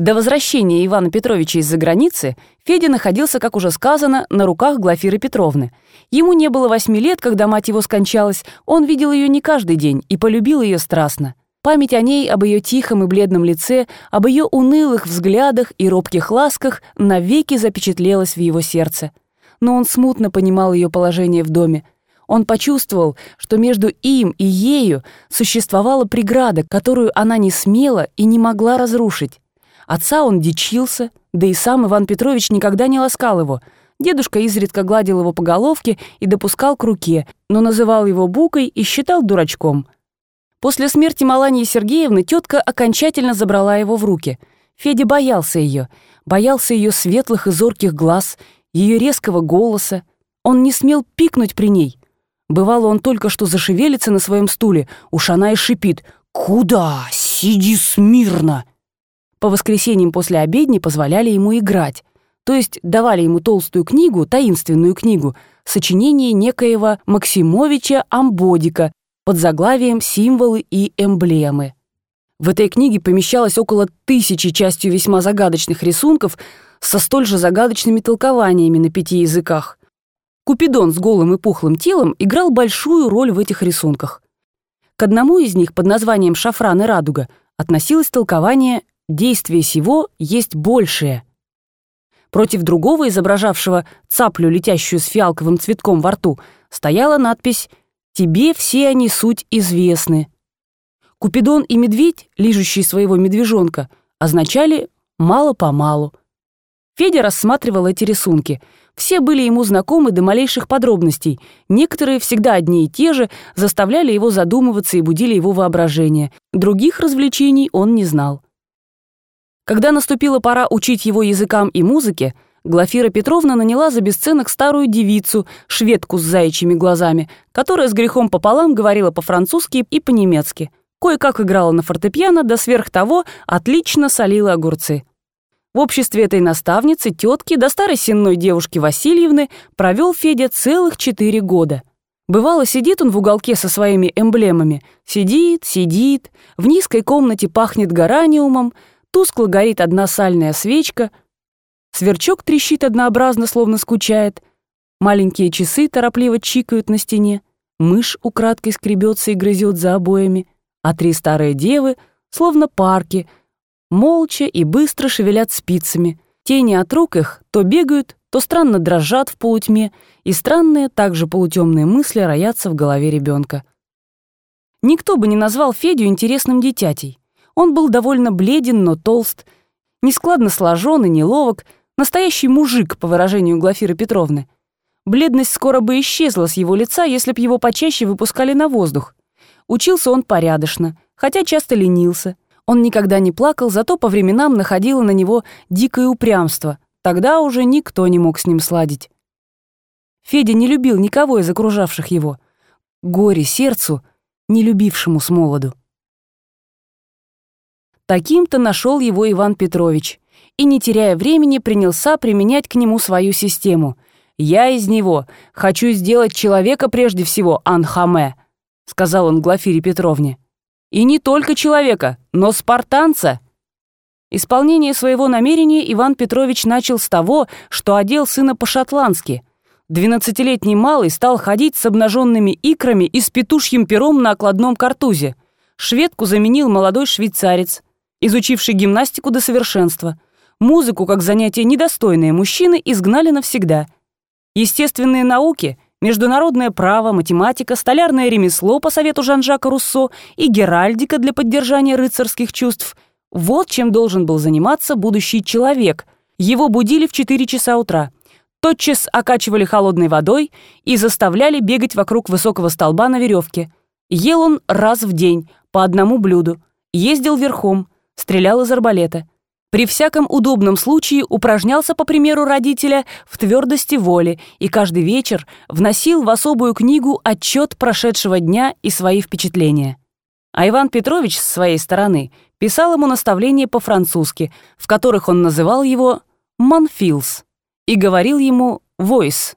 До возвращения Ивана Петровича из-за границы Федя находился, как уже сказано, на руках Глафиры Петровны. Ему не было восьми лет, когда мать его скончалась, он видел ее не каждый день и полюбил ее страстно. Память о ней, об ее тихом и бледном лице, об ее унылых взглядах и робких ласках навеки запечатлелась в его сердце. Но он смутно понимал ее положение в доме. Он почувствовал, что между им и ею существовала преграда, которую она не смела и не могла разрушить. Отца он дичился, да и сам Иван Петрович никогда не ласкал его. Дедушка изредка гладил его по головке и допускал к руке, но называл его букой и считал дурачком. После смерти Малании Сергеевны тетка окончательно забрала его в руки. Федя боялся ее, боялся ее светлых и зорких глаз, ее резкого голоса. Он не смел пикнуть при ней. Бывало, он только что зашевелится на своем стуле, уж она и шипит «Куда? Сиди смирно!» По воскресеньям после обедни позволяли ему играть, то есть давали ему толстую книгу, таинственную книгу, сочинение некоего Максимовича Амбодика под заглавием «Символы и эмблемы». В этой книге помещалось около тысячи частью весьма загадочных рисунков со столь же загадочными толкованиями на пяти языках. Купидон с голым и пухлым телом играл большую роль в этих рисунках. К одному из них под названием «Шафран и радуга» относилось толкование действие сего есть большее. Против другого, изображавшего цаплю, летящую с фиалковым цветком во рту, стояла надпись «Тебе все они суть известны». Купидон и медведь, лижущий своего медвежонка, означали «мало-помалу». Федя рассматривал эти рисунки. Все были ему знакомы до малейших подробностей. Некоторые, всегда одни и те же, заставляли его задумываться и будили его воображение. Других развлечений он не знал. Когда наступила пора учить его языкам и музыке, Глафира Петровна наняла за бесценок старую девицу, шведку с заячьими глазами, которая с грехом пополам говорила по-французски и по-немецки. Кое-как играла на фортепиано, да сверх того отлично солила огурцы. В обществе этой наставницы, тетки, да старой сенной девушки Васильевны провел Федя целых четыре года. Бывало, сидит он в уголке со своими эмблемами. Сидит, сидит, в низкой комнате пахнет гораниумом, Тускло горит одна сальная свечка, сверчок трещит однообразно, словно скучает, маленькие часы торопливо чикают на стене, мышь украдкой скребется и грызет за обоями, а три старые девы, словно парки, молча и быстро шевелят спицами. Тени от рук их то бегают, то странно дрожат в полутьме, и странные, также полутемные мысли роятся в голове ребенка. Никто бы не назвал Федю интересным дитятей. Он был довольно бледен, но толст, нескладно сложен и неловок, настоящий мужик, по выражению Глафиры Петровны. Бледность скоро бы исчезла с его лица, если б его почаще выпускали на воздух. Учился он порядочно, хотя часто ленился. Он никогда не плакал, зато по временам находило на него дикое упрямство. Тогда уже никто не мог с ним сладить. Федя не любил никого из окружавших его. Горе сердцу, не любившему с молоду. Таким-то нашел его Иван Петрович и, не теряя времени, принялся применять к нему свою систему. «Я из него хочу сделать человека прежде всего, Анхаме», — сказал он Глафире Петровне. «И не только человека, но спартанца». Исполнение своего намерения Иван Петрович начал с того, что одел сына по-шотландски. Двенадцатилетний малый стал ходить с обнаженными икрами и с петушьим пером на окладном картузе. Шведку заменил молодой швейцарец — изучивший гимнастику до совершенства. Музыку, как занятие недостойное мужчины, изгнали навсегда. Естественные науки, международное право, математика, столярное ремесло по совету Жан-Жака Руссо и геральдика для поддержания рыцарских чувств – вот чем должен был заниматься будущий человек. Его будили в 4 часа утра. Тотчас окачивали холодной водой и заставляли бегать вокруг высокого столба на веревке. Ел он раз в день, по одному блюду. Ездил верхом – стрелял из арбалета. При всяком удобном случае упражнялся, по примеру родителя, в твердости воли и каждый вечер вносил в особую книгу отчет прошедшего дня и свои впечатления. А Иван Петрович, с своей стороны, писал ему наставления по-французски, в которых он называл его «манфилс» и говорил ему «войс».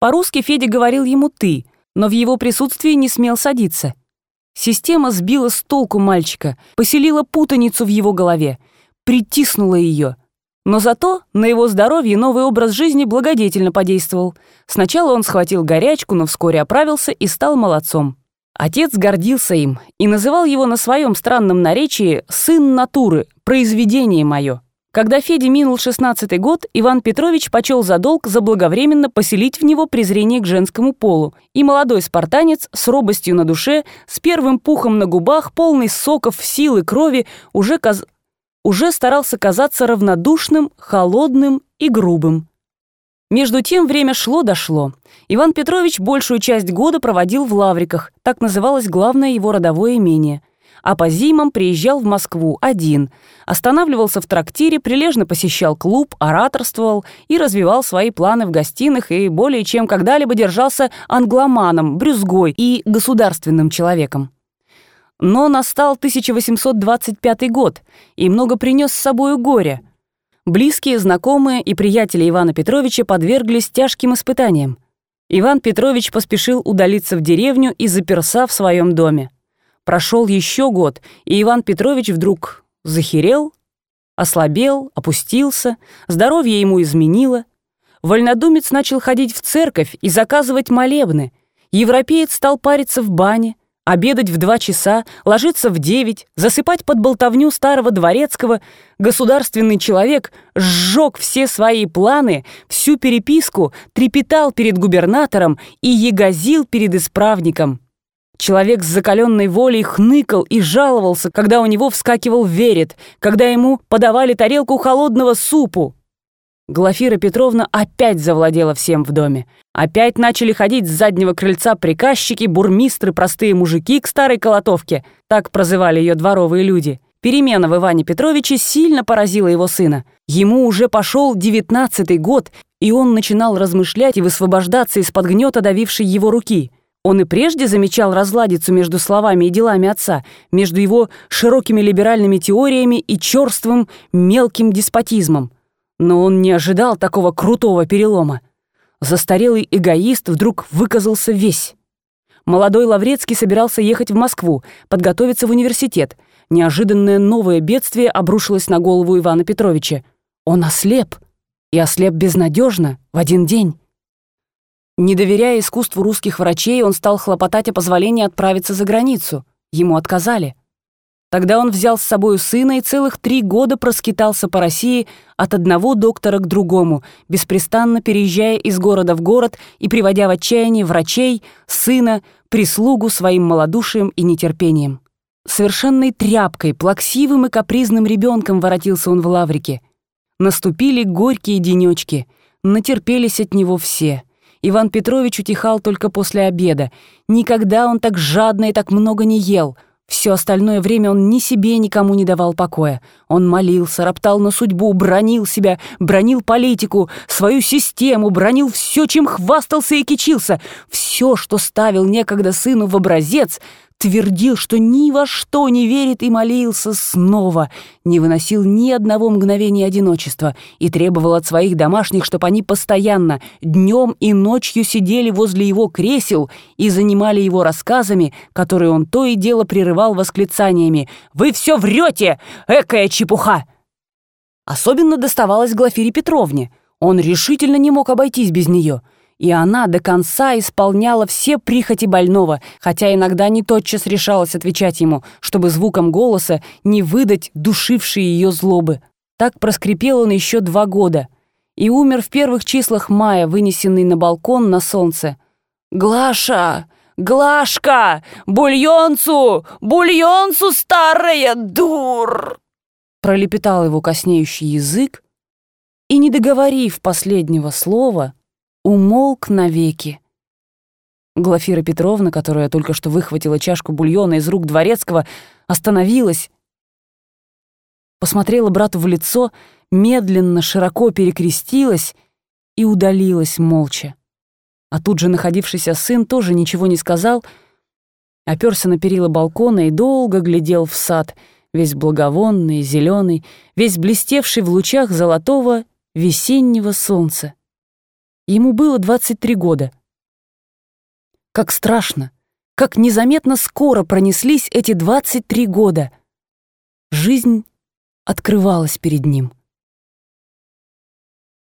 По-русски Федя говорил ему «ты», но в его присутствии не смел садиться — Система сбила с толку мальчика, поселила путаницу в его голове. притиснуло ее. Но зато на его здоровье новый образ жизни благодетельно подействовал. Сначала он схватил горячку, но вскоре оправился и стал молодцом. Отец гордился им и называл его на своем странном наречии «сын натуры, произведение мое». Когда Феде минул шестнадцатый год, Иван Петрович почел за долг заблаговременно поселить в него презрение к женскому полу, и молодой спартанец с робостью на душе, с первым пухом на губах, полный соков, силы, крови, уже, каз... уже старался казаться равнодушным, холодным и грубым. Между тем время шло-дошло. Иван Петрович большую часть года проводил в Лавриках, так называлось главное его родовое имение – а по зимам приезжал в Москву один, останавливался в трактире, прилежно посещал клуб, ораторствовал и развивал свои планы в гостиных и более чем когда-либо держался англоманом, брюзгой и государственным человеком. Но настал 1825 год, и много принес с собою горя. Близкие, знакомые и приятели Ивана Петровича подверглись тяжким испытаниям. Иван Петрович поспешил удалиться в деревню и заперся в своем доме. Прошел еще год, и Иван Петрович вдруг захерел, ослабел, опустился, здоровье ему изменило. Вольнодумец начал ходить в церковь и заказывать молебны. Европеец стал париться в бане, обедать в два часа, ложиться в девять, засыпать под болтовню старого дворецкого. Государственный человек сжег все свои планы, всю переписку, трепетал перед губернатором и ягозил перед исправником. Человек с закаленной волей хныкал и жаловался, когда у него вскакивал верет, когда ему подавали тарелку холодного супу. Глафира Петровна опять завладела всем в доме. Опять начали ходить с заднего крыльца приказчики, бурмистры, простые мужики к старой колотовке. Так прозывали ее дворовые люди. Перемена в Иване Петровиче сильно поразила его сына. Ему уже пошел девятнадцатый год, и он начинал размышлять и высвобождаться из-под гнета давившей его руки — он и прежде замечал разладицу между словами и делами отца, между его широкими либеральными теориями и черствым мелким деспотизмом. Но он не ожидал такого крутого перелома. Застарелый эгоист вдруг выказался весь. Молодой Лаврецкий собирался ехать в Москву, подготовиться в университет. Неожиданное новое бедствие обрушилось на голову Ивана Петровича. Он ослеп. И ослеп безнадежно в один день. Не доверяя искусству русских врачей, он стал хлопотать о позволении отправиться за границу. Ему отказали. Тогда он взял с собой сына и целых три года проскитался по России от одного доктора к другому, беспрестанно переезжая из города в город и приводя в отчаяние врачей, сына, прислугу своим малодушием и нетерпением. Совершенной тряпкой, плаксивым и капризным ребенком воротился он в Лаврике. Наступили горькие денечки, натерпелись от него все — Иван Петрович утихал только после обеда. Никогда он так жадно и так много не ел. Все остальное время он ни себе, никому не давал покоя. Он молился, роптал на судьбу, бронил себя, бронил политику, свою систему, бронил все, чем хвастался и кичился. Все, что ставил некогда сыну в образец — твердил, что ни во что не верит и молился снова, не выносил ни одного мгновения одиночества и требовал от своих домашних, чтобы они постоянно, днем и ночью сидели возле его кресел и занимали его рассказами, которые он то и дело прерывал восклицаниями «Вы все врете! Экая чепуха!» Особенно доставалось Глафире Петровне. Он решительно не мог обойтись без нее — и она до конца исполняла все прихоти больного, хотя иногда не тотчас решалась отвечать ему, чтобы звуком голоса не выдать душившие ее злобы. Так проскрипел он еще два года и умер в первых числах мая, вынесенный на балкон на солнце. «Глаша! Глашка! Бульонцу! Бульонцу, старая дур!» Пролепетал его коснеющий язык, и, не договорив последнего слова, умолк навеки. Глафира Петровна, которая только что выхватила чашку бульона из рук дворецкого, остановилась, посмотрела брату в лицо, медленно, широко перекрестилась и удалилась молча. А тут же находившийся сын тоже ничего не сказал, оперся на перила балкона и долго глядел в сад, весь благовонный, зеленый, весь блестевший в лучах золотого весеннего солнца. Ему было 23 года. Как страшно, как незаметно скоро пронеслись эти 23 года. Жизнь открывалась перед ним —